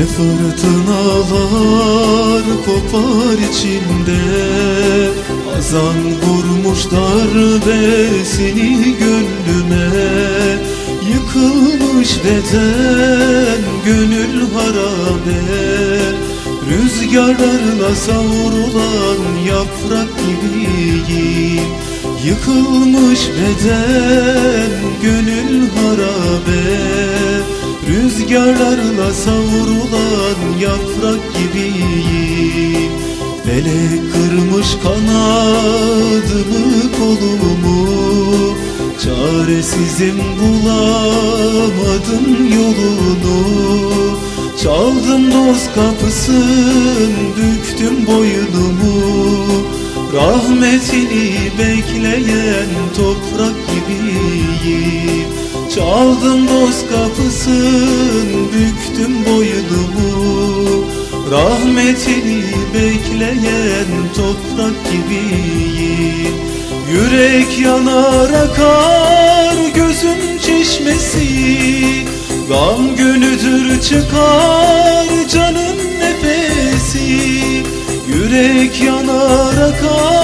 Ne fırtınalar kopar içinde. Azan vurmuş darbesini gönlüme. Yıkılmış beden gönül harabe. Rüzgarlarla savrulan yaprak gibiyim Yıkılmış beden gönül harabe Rüzgarlarla savrulan yaprak gibiyim. Felek kırmış kanadımı kolumu Çaresizim bulamadım yolunu. Çaldım dost kapısın büktüm boynumu. Rahmetini bekleyen toprak gibiyim Çaldım dost kapısın büktüm boynumu. Rahmetini bekleyen toprak gibiyim. Yürek yanar akar gözüm çeşmesi. Gam gönüdür çıkar canın nefesi. Yürek yanar akar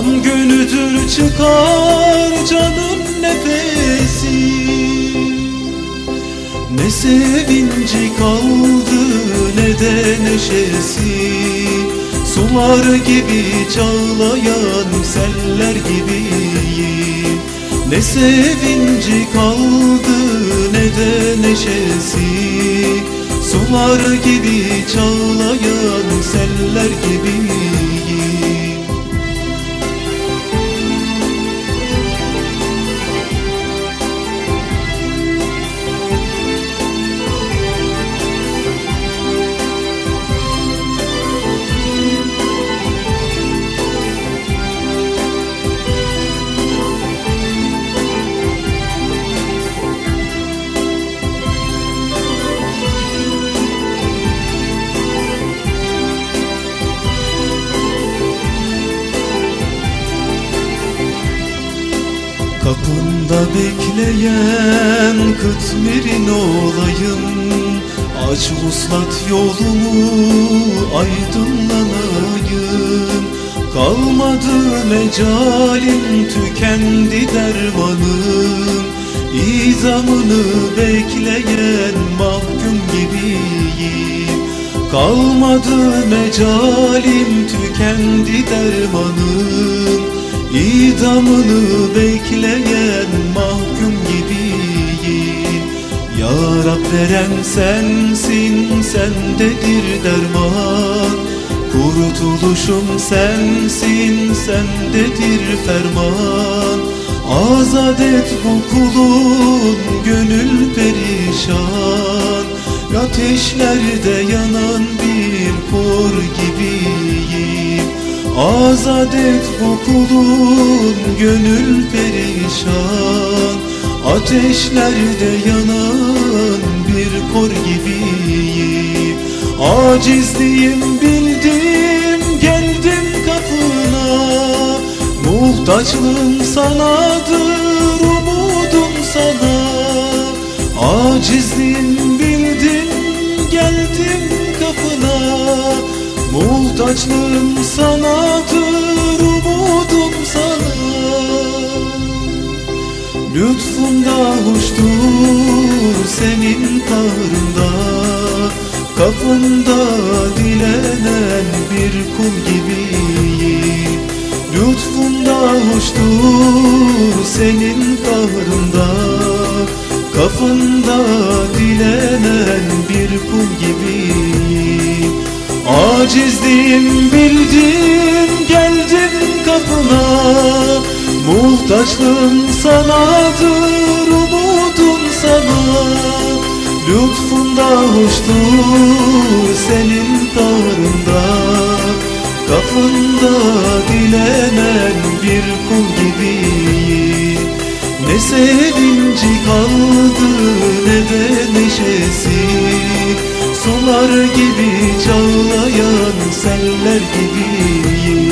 Gam gönüdür çıkar canın nefesi. Ne sevinci kaldı ne de neşesi. Sular gibi çağlayan seller gibiyim Ne sevinci kaldı ne de neşesi. Sular gibi çağlayan seller gibiyim Kapında bekleyen kıtmirin olayım. Aç vuslat yolumu aydınlanayım. Kalmadı mecalim tükendi dermanım. İzamını bekleyen mahkum gibiyim. Kalmadı mecalim tükendi dermanım İdamını bekleyen mahkum gibiyim. Ya veren sensin sendedir derman. Kurtuluşum sensin sendedir ferman. Azat et bu kulun gönül perişan. Ateşlerde yanan bir kor gibiyim Azat et bu kulun gönül perişan. Ateşlerde yanan bir kor gibiyim. Acizliğim bildim geldim kapına. Muhtaçlığım sanadır umudum sana. Acizliğim Muhtaçlığım sanadır umudum sana. Lütfunda hoştur senin kahrında Kapında dilenen bir kul gibiyim. Lütfunda hoştur senin kahrında Kapında dilenen bir kul gibiyim Acizliğim bildim geldim kapına. Muhtaçlığım sanadır umudum sana. Lütfunda hoştur senin kahrında Kapında dilenen bir kul gibiyim. Ne sevinci kaldı Sular gibi çağlayan seller gibiyim